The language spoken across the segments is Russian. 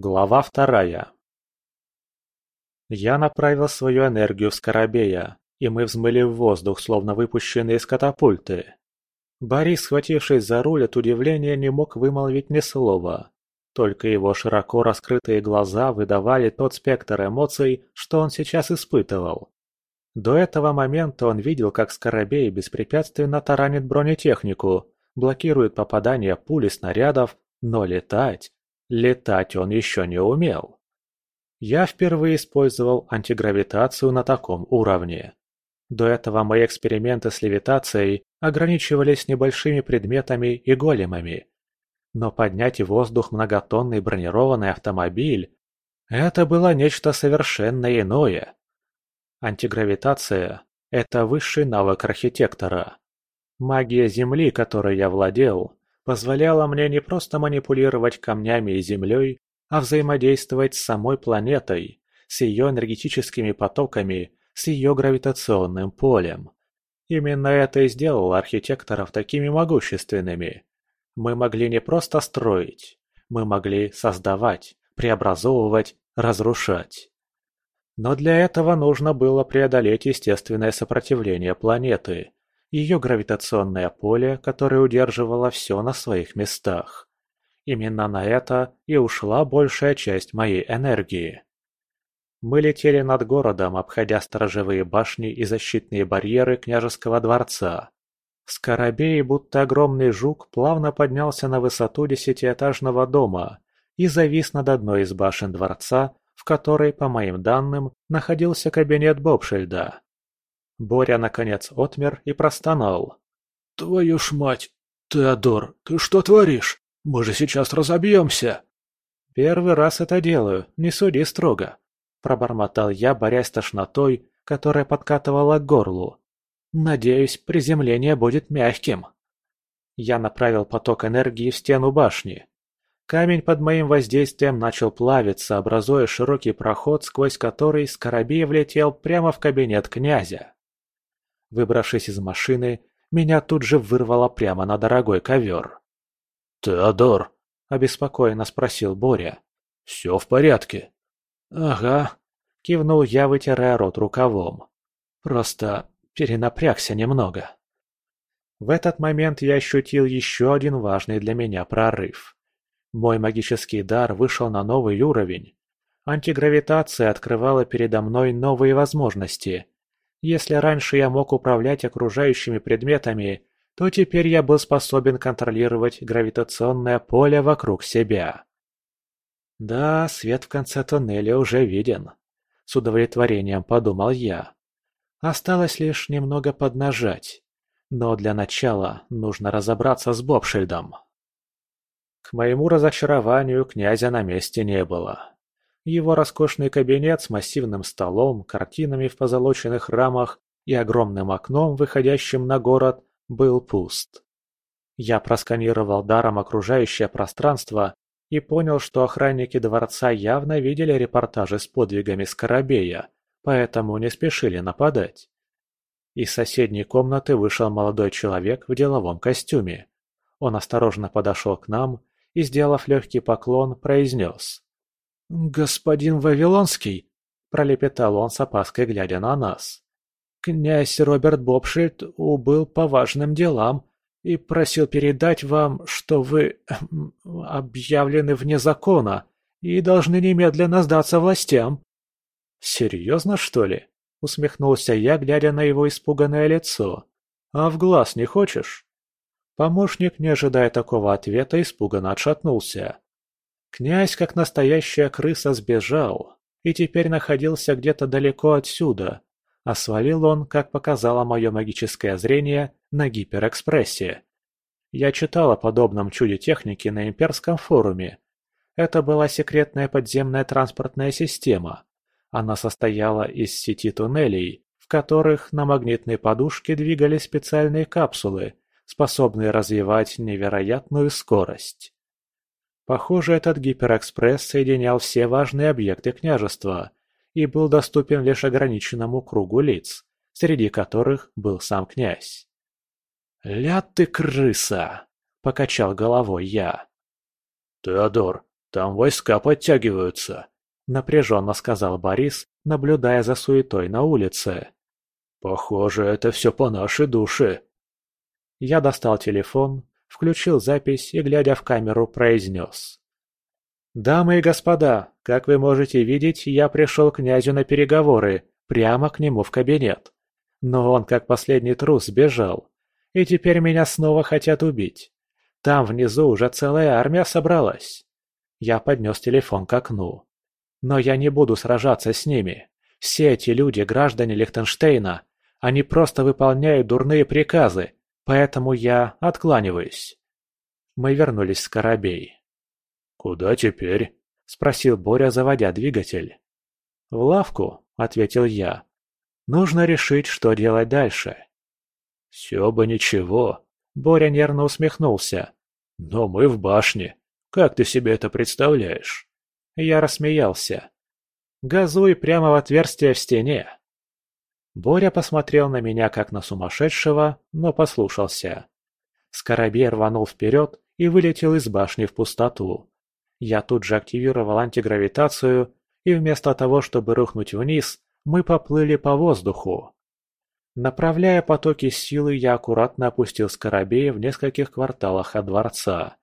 Глава вторая. Я направил свою энергию в Скоробея, и мы взмыли в воздух, словно выпущенные из катапульты. Борис, схватившись за руль от удивления, не мог вымолвить ни слова. Только его широко раскрытые глаза выдавали тот спектр эмоций, что он сейчас испытывал. До этого момента он видел, как Скоробей беспрепятственно таранит бронетехнику, блокирует попадание пули снарядов, но летать... Летать он еще не умел. Я впервые использовал антигравитацию на таком уровне. До этого мои эксперименты с левитацией ограничивались небольшими предметами и големами. Но поднять в воздух многотонный бронированный автомобиль – это было нечто совершенно иное. Антигравитация – это высший навык архитектора. Магия Земли, которой я владел, позволяла мне не просто манипулировать камнями и землей, а взаимодействовать с самой планетой, с ее энергетическими потоками, с ее гравитационным полем. Именно это и сделало архитекторов такими могущественными. Мы могли не просто строить, мы могли создавать, преобразовывать, разрушать. Но для этого нужно было преодолеть естественное сопротивление планеты, ее гравитационное поле, которое удерживало все на своих местах. Именно на это и ушла большая часть моей энергии. Мы летели над городом, обходя сторожевые башни и защитные барьеры княжеского дворца. Скоробей, будто огромный жук, плавно поднялся на высоту десятиэтажного дома и завис над одной из башен дворца, в которой, по моим данным, находился кабинет Бобшильда. Боря наконец отмер и простонал. «Твою ж мать! Теодор, ты что творишь? Мы же сейчас разобьемся!» «Первый раз это делаю, не суди строго», – пробормотал я, борясь с тошнотой, которая подкатывала к горлу. «Надеюсь, приземление будет мягким». Я направил поток энергии в стену башни. Камень под моим воздействием начал плавиться, образуя широкий проход, сквозь который Скоробей влетел прямо в кабинет князя. Выбравшись из машины, меня тут же вырвало прямо на дорогой ковер. «Теодор!» – обеспокоенно спросил Боря. «Все в порядке?» «Ага», – кивнул я, вытирая рот рукавом. «Просто перенапрягся немного». В этот момент я ощутил еще один важный для меня прорыв. Мой магический дар вышел на новый уровень. Антигравитация открывала передо мной новые возможности – если раньше я мог управлять окружающими предметами, то теперь я был способен контролировать гравитационное поле вокруг себя. Да, свет в конце тоннеля уже виден. С удовлетворением подумал я. Осталось лишь немного поднажать. Но для начала нужно разобраться с Бобшильдом. К моему разочарованию князя на месте не было. Его роскошный кабинет с массивным столом, картинами в позолоченных рамах и огромным окном, выходящим на город, был пуст. Я просканировал даром окружающее пространство и понял, что охранники дворца явно видели репортажи с подвигами Скоробея, поэтому не спешили нападать. Из соседней комнаты вышел молодой человек в деловом костюме. Он осторожно подошел к нам и, сделав легкий поклон, произнес. «Господин Вавилонский!» – пролепетал он с опаской, глядя на нас. «Князь Роберт Бобшильд убыл по важным делам и просил передать вам, что вы объявлены вне закона и должны немедленно сдаться властям». «Серьезно, что ли?» – усмехнулся я, глядя на его испуганное лицо. «А в глаз не хочешь?» Помощник, не ожидая такого ответа, испуганно отшатнулся. Князь, как настоящая крыса, сбежал и теперь находился где-то далеко отсюда, а свалил он, как показало мое магическое зрение, на гиперэкспрессе. Я читал о подобном чуде техники на имперском форуме. Это была секретная подземная транспортная система. Она состояла из сети туннелей, в которых на магнитной подушке двигались специальные капсулы, способные развивать невероятную скорость. Похоже, этот гиперэкспресс соединял все важные объекты княжества и был доступен лишь ограниченному кругу лиц, среди которых был сам князь. «Ля ты крыса!» – покачал головой я. «Теодор, Там войска подтягиваются», — напряженно сказал Борис, наблюдая за суетой на улице. «Похоже, это все по нашей душе». Я достал телефон, включил запись и, глядя в камеру, произнес. «Дамы и господа, как вы можете видеть, я пришел к князю на переговоры, прямо к нему в кабинет. Но он, как последний трус, сбежал. И теперь меня снова хотят убить. Там внизу уже целая армия собралась». Я поднес телефон к окну. «Но я не буду сражаться с ними. Все эти люди – граждане Лихтенштейна. Они просто выполняют дурные приказы, поэтому я откланиваюсь». Мы вернулись с Коробей. «Куда теперь?» – спросил Боря, заводя двигатель. «В лавку», – ответил я. «Нужно решить, что делать дальше». «Все бы ничего», – Боря нервно усмехнулся. «Но мы в башне. Как ты себе это представляешь?» Я рассмеялся. «Газуй прямо в отверстие в стене». Боря посмотрел на меня как на сумасшедшего, но послушался. Скоробей рванул вперед и вылетел из башни в пустоту. Я тут же активировал антигравитацию, и вместо того, чтобы рухнуть вниз, мы поплыли по воздуху. Направляя потоки силы, я аккуратно опустил Скоробея в нескольких кварталах от дворца.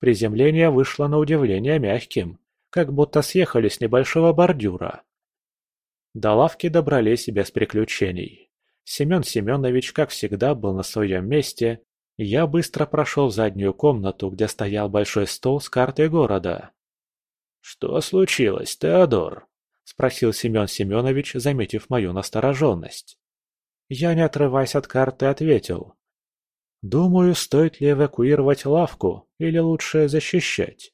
Приземление вышло на удивление мягким, как будто съехали с небольшого бордюра. До лавки добрались без приключений. Семен Семенович, как всегда, был на своем месте я быстро прошел в заднюю комнату, где стоял большой стол с картой города. «Что случилось, Теодор?» – спросил Семен Семенович, заметив мою настороженность. Я, не отрываясь от карты, ответил. «Думаю, стоит ли эвакуировать лавку или лучше защищать?»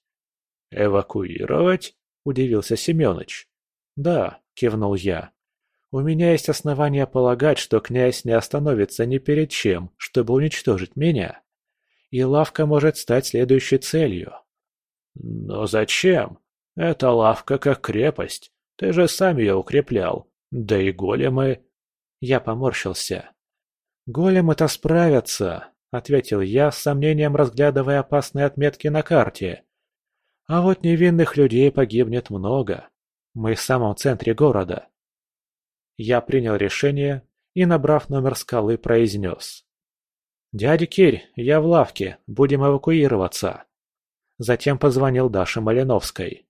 «Эвакуировать?» – удивился Семенович. «Да», – кивнул я. У меня есть основания полагать, что князь не остановится ни перед чем, чтобы уничтожить меня. И лавка может стать следующей целью. Но зачем? Эта лавка как крепость. Ты же сам ее укреплял. Да и големы... Я поморщился. «Големы-то справятся», — ответил я, с сомнением разглядывая опасные отметки на карте. «А вот невинных людей погибнет много. Мы в самом центре города. Я принял решение и, набрав номер скалы, произнес. «Дядя Кирь, я в лавке, будем эвакуироваться». Затем позвонил Даше Малиновской.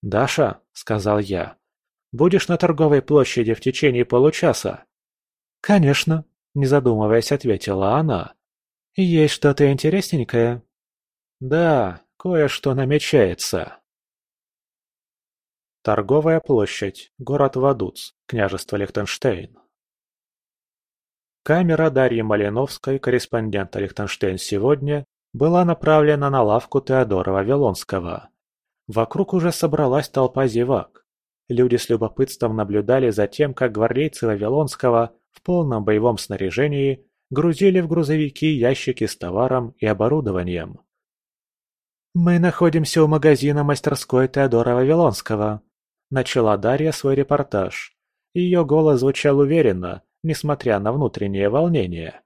«Даша», — сказал я, — «будешь на торговой площади в течение получаса?» «Конечно», — не задумываясь, ответила она. «Есть что-то интересненькое?» «Да, кое-что намечается». Торговая площадь, город Вадуц, княжество Лихтенштейн. Камера Дарьи Малиновской, корреспондента Лихтенштейн сегодня, была направлена на лавку Теодора Вавилонского. Вокруг уже собралась толпа зевак. Люди с любопытством наблюдали за тем, как гвардейцы Вавилонского в полном боевом снаряжении грузили в грузовики ящики с товаром и оборудованием. «Мы находимся у магазина мастерской Теодора Вавилонского», Начала Дарья свой репортаж. Ее голос звучал уверенно, несмотря на внутреннее волнение.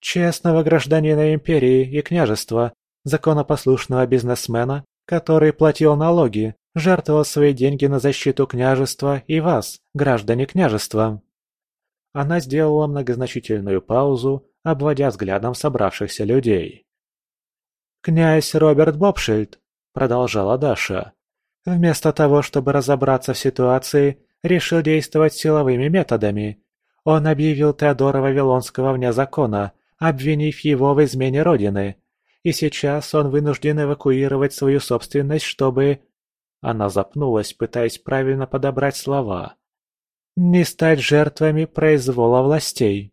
«Честного гражданина империи и княжества, законопослушного бизнесмена, который платил налоги, жертвовал свои деньги на защиту княжества и вас, граждане княжества». Она сделала многозначительную паузу, обводя взглядом собравшихся людей. «Князь Роберт Бобшильд», — продолжала Даша, Вместо того, чтобы разобраться в ситуации, решил действовать силовыми методами. Он объявил Теодора Вавилонского вне закона, обвинив его в измене Родины. И сейчас он вынужден эвакуировать свою собственность, чтобы... Она запнулась, пытаясь правильно подобрать слова. «Не стать жертвами произвола властей».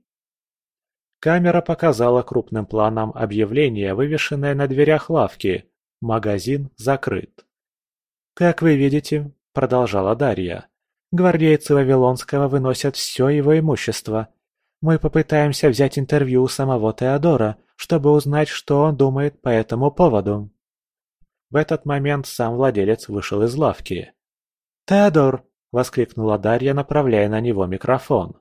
Камера показала крупным планом объявление, вывешенное на дверях лавки. Магазин закрыт. «Как вы видите», — продолжала Дарья, — «гвардейцы Вавилонского выносят все его имущество. Мы попытаемся взять интервью у самого Теодора, чтобы узнать, что он думает по этому поводу». В этот момент сам владелец вышел из лавки. «Теодор!» — воскликнула Дарья, направляя на него микрофон.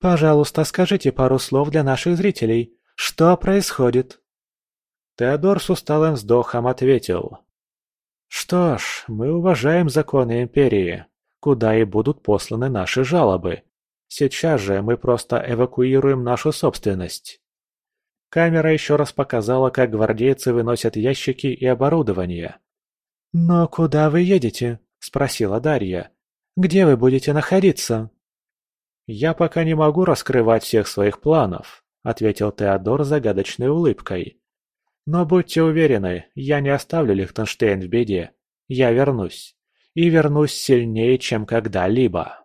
«Пожалуйста, скажите пару слов для наших зрителей. Что происходит?» Теодор с усталым вздохом ответил. Что ж, мы уважаем законы Империи, куда и будут посланы наши жалобы. Сейчас же мы просто эвакуируем нашу собственность. Камера еще раз показала, как гвардейцы выносят ящики и оборудование. «Но куда вы едете?» – спросила Дарья. «Где вы будете находиться?» «Я пока не могу раскрывать всех своих планов», – ответил Теодор загадочной улыбкой. «Но будьте уверены, я не оставлю Лихтенштейн в беде. Я вернусь. И вернусь сильнее, чем когда-либо».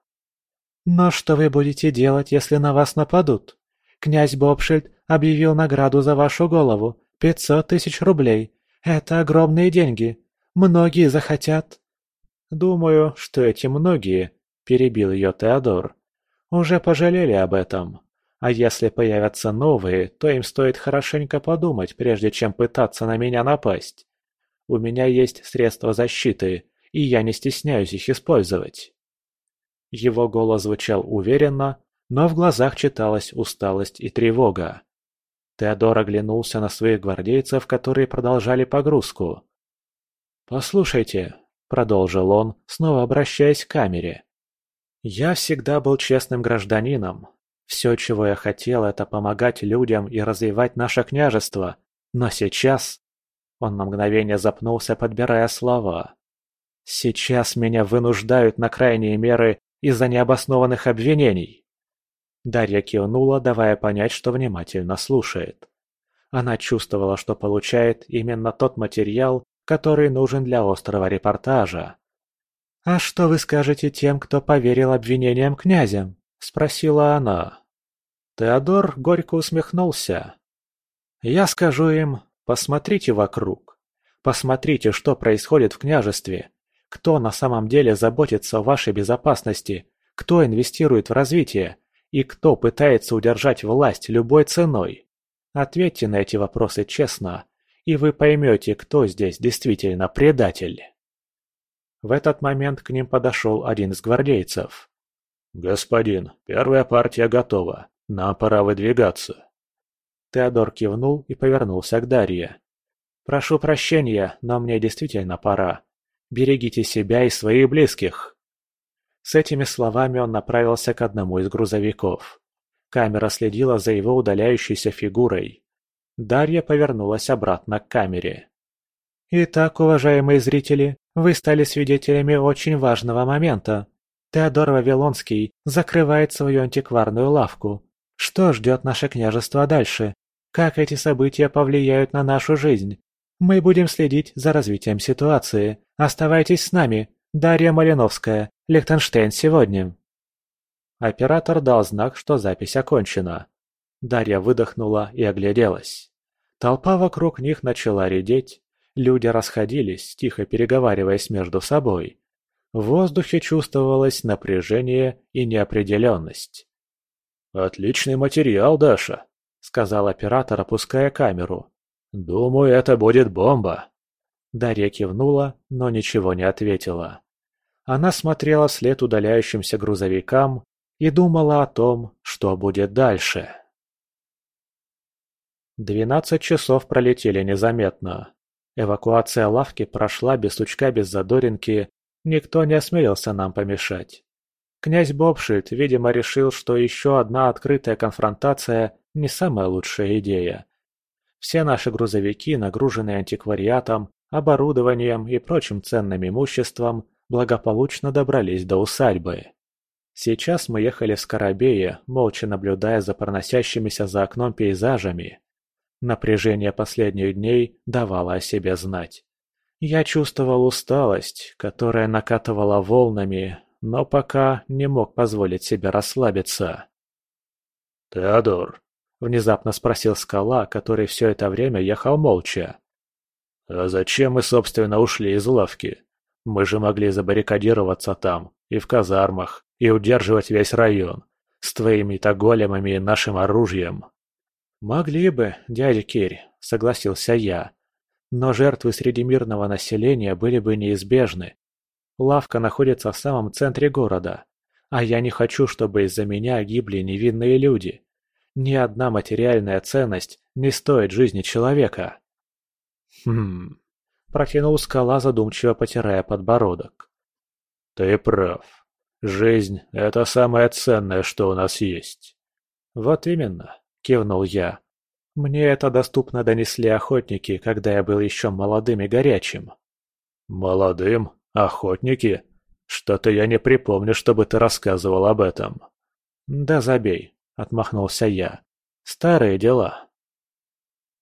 «Но что вы будете делать, если на вас нападут? Князь Бобшильд объявил награду за вашу голову – пятьсот тысяч рублей. Это огромные деньги. Многие захотят». «Думаю, что эти многие», – перебил ее Теодор, – «уже пожалели об этом. А если появятся новые, то им стоит хорошенько подумать, прежде чем пытаться на меня напасть. У меня есть средства защиты, и я не стесняюсь их использовать». Его голос звучал уверенно, но в глазах читалась усталость и тревога. Теодор оглянулся на своих гвардейцев, которые продолжали погрузку. «Послушайте», — продолжил он, снова обращаясь к камере. «Я всегда был честным гражданином. Все, чего я хотел, это помогать людям и развивать наше княжество. Но сейчас...» Он на мгновение запнулся, подбирая слова. «Сейчас меня вынуждают на крайние меры из-за необоснованных обвинений». Дарья кивнула, давая понять, что внимательно слушает. Она чувствовала, что получает именно тот материал, который нужен для острого репортажа. «А что вы скажете тем, кто поверил обвинениям князям?» – спросила она. Теодор горько усмехнулся. «Я скажу им, посмотрите вокруг. Посмотрите, что происходит в княжестве. Кто на самом деле заботится о вашей безопасности, кто инвестирует в развитие, и кто пытается удержать власть любой ценой? Ответьте на эти вопросы честно, и вы поймете, кто здесь действительно предатель. В этот момент к ним подошел один из гвардейцев. «Господин, первая партия готова. Нам пора выдвигаться». Теодор кивнул и повернулся к Дарье. «Прошу прощения, но мне действительно пора. Берегите себя и своих близких». С этими словами он направился к одному из грузовиков. Камера следила за его удаляющейся фигурой. Дарья повернулась обратно к камере. «Итак, уважаемые зрители, вы стали свидетелями очень важного момента. Теодор Вавилонский закрывает свою антикварную лавку. Что ждет наше княжество дальше? Как эти события повлияют на нашу жизнь? Мы будем следить за развитием ситуации. Оставайтесь с нами. Дарья Малиновская, Лихтенштейн сегодня. Оператор дал знак, что запись окончена. Дарья выдохнула и огляделась. Толпа вокруг них начала редеть. Люди расходились, тихо переговариваясь между собой. В воздухе чувствовалось напряжение и неопределенность. «Отличный материал, Даша», — сказал оператор, опуская камеру. «Думаю, это будет бомба». Дарья кивнула, но ничего не ответила. Она смотрела вслед удаляющимся грузовикам и думала о том, что будет дальше. Двенадцать часов пролетели незаметно. Эвакуация лавки прошла без сучка, без задоринки, никто не осмелился нам помешать. Князь Бобшильд, видимо, решил, что еще одна открытая конфронтация не самая лучшая идея. Все наши грузовики, нагруженные антиквариатом, оборудованием и прочим ценным имуществом, благополучно добрались до усадьбы. Сейчас мы ехали в Скоробее, молча наблюдая за проносящимися за окном пейзажами. Напряжение последних дней давало о себе знать. Я чувствовал усталость, которая накатывала волнами, но пока не мог позволить себе расслабиться. «Теодор», — внезапно спросил скала, который все это время ехал молча. «А зачем мы, собственно, ушли из лавки? Мы же могли забаррикадироваться там, и в казармах, и удерживать весь район. С твоими-то големами и нашим оружием. Могли бы, дядя Кирь, согласился я. Но жертвы среди мирного населения были бы неизбежны. Лавка находится в самом центре города. А я не хочу, чтобы из-за меня гибли невинные люди. Ни одна материальная ценность не стоит жизни человека. Хм, Протянул скала, задумчиво потирая подбородок. «Ты прав. Жизнь — это самое ценное, что у нас есть». «Вот именно», — кивнул я. «Мне это доступно донесли охотники, когда я был еще молодым и горячим». «Молодым? Охотники? Что-то я не припомню, чтобы ты рассказывал об этом». «Да забей», — отмахнулся я. «Старые дела».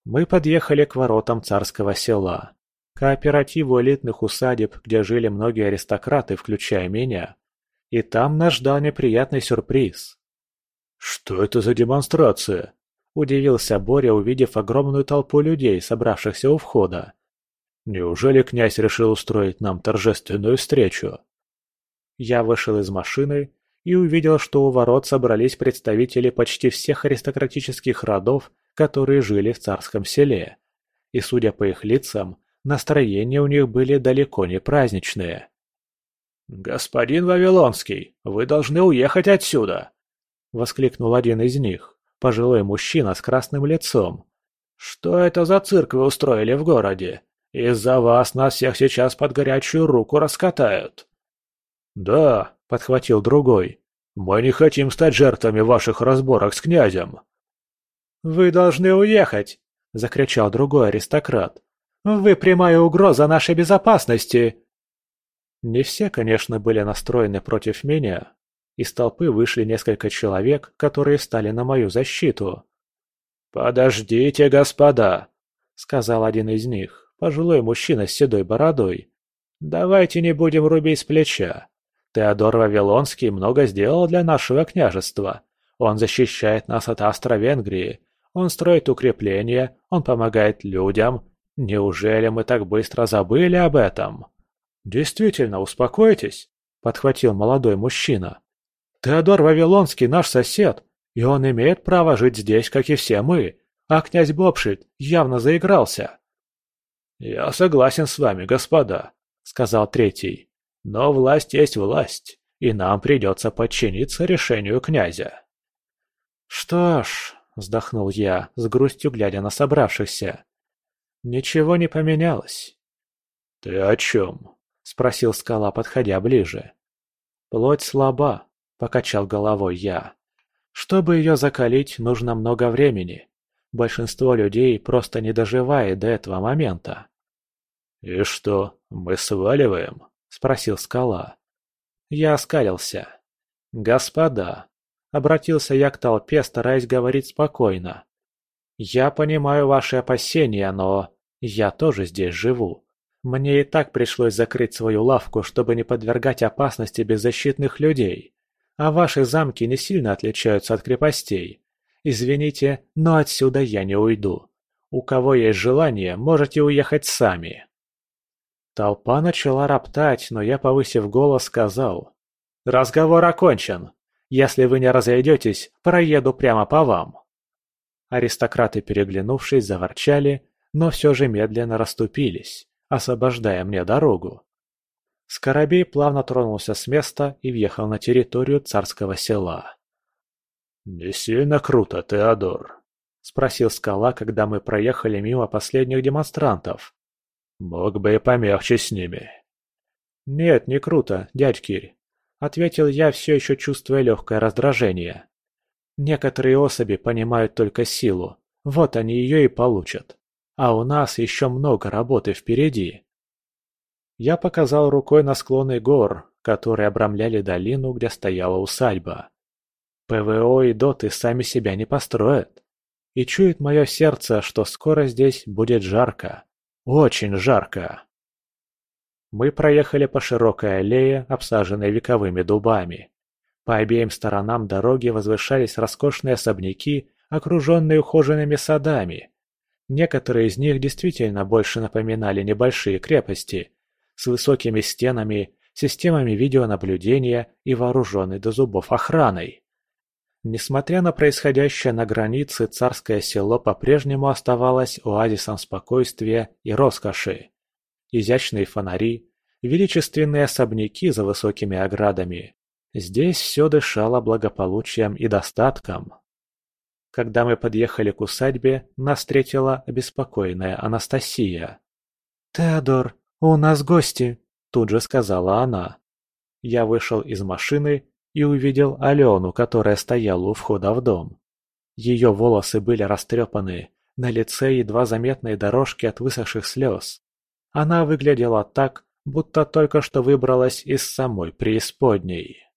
Мы подъехали к воротам царского села кооперативу элитных усадеб, где жили многие аристократы, включая меня. И там нас ждал неприятный сюрприз. «Что это за демонстрация?» – удивился Боря, увидев огромную толпу людей, собравшихся у входа. «Неужели князь решил устроить нам торжественную встречу?» Я вышел из машины и увидел, что у ворот собрались представители почти всех аристократических родов, которые жили в царском селе. И, судя по их лицам, Настроения у них были далеко не праздничные. «Господин Вавилонский, вы должны уехать отсюда!» — воскликнул один из них, пожилой мужчина с красным лицом. «Что это за цирк вы устроили в городе? Из-за вас нас всех сейчас под горячую руку раскатают!» «Да», — подхватил другой, — «мы не хотим стать жертвами ваших разборок с князем!» «Вы должны уехать!» — закричал другой аристократ. Вы прямая угроза нашей безопасности!» Не все, конечно, были настроены против меня. Из толпы вышли несколько человек, которые стали на мою защиту. «Подождите, господа!» — сказал один из них, пожилой мужчина с седой бородой. «Давайте не будем рубить с плеча. Теодор Вавилонский много сделал для нашего княжества. Он защищает нас от Австро-Венгрии. Он строит укрепления, он помогает людям, Неужели мы так быстро забыли об этом? Действительно, успокойтесь, подхватил молодой мужчина. Теодор Вавилонский наш сосед, и он имеет право жить здесь, как и все мы, а князь Бобшит явно заигрался. Я согласен с вами, господа, сказал третий. Но власть есть власть, и нам придется подчиниться решению князя. Что ж, вздохнул я, с грустью глядя на собравшихся. Ничего не поменялось. «Ты о чем?» — спросил скала, подходя ближе. «Плоть слаба», — покачал головой я. «Чтобы ее закалить, нужно много времени. Большинство людей просто не доживает до этого момента». «И что, мы сваливаем?» — спросил скала. Я оскалился. «Господа!» — обратился я к толпе, стараясь говорить спокойно. «Я понимаю ваши опасения, но я тоже здесь живу. Мне и так пришлось закрыть свою лавку, чтобы не подвергать опасности беззащитных людей. А ваши замки не сильно отличаются от крепостей. Извините, но отсюда я не уйду. У кого есть желание, можете уехать сами». Толпа начала роптать, но я, повысив голос, сказал. «Разговор окончен. Если вы не разойдетесь, проеду прямо по вам». Аристократы, переглянувшись, заворчали, но все же медленно расступились, освобождая мне дорогу. Скоробей плавно тронулся с места и въехал на территорию царского села. «Не сильно круто, Теодор?» — спросил Скала, когда мы проехали мимо последних демонстрантов. «Мог бы и помягче с ними». «Нет, не круто, дядь Кирь», — ответил я, все еще чувствуя легкое раздражение. Некоторые особи понимают только силу, вот они ее и получат. А у нас еще много работы впереди. Я показал рукой на склоны гор, которые обрамляли долину, где стояла усадьба. ПВО и доты сами себя не построят. И чует мое сердце, что скоро здесь будет жарко. Очень жарко. Мы проехали по широкой аллее, обсаженной вековыми дубами. По обеим сторонам дороги возвышались роскошные особняки, окруженные ухоженными садами. Некоторые из них действительно больше напоминали небольшие крепости, с высокими стенами, системами видеонаблюдения и вооруженной до зубов охраной. Несмотря на происходящее на границе, царское село по-прежнему оставалось оазисом спокойствия и роскоши. Изящные фонари, величественные особняки за высокими оградами, Здесь все дышало благополучием и достатком. Когда мы подъехали к усадьбе, нас встретила обеспокоенная Анастасия. «Теодор, у нас гости!» – тут же сказала она. Я вышел из машины и увидел Алену, которая стояла у входа в дом. Ее волосы были растрепаны, на лице едва заметные дорожки от высохших слез. Она выглядела так, будто только что выбралась из самой преисподней.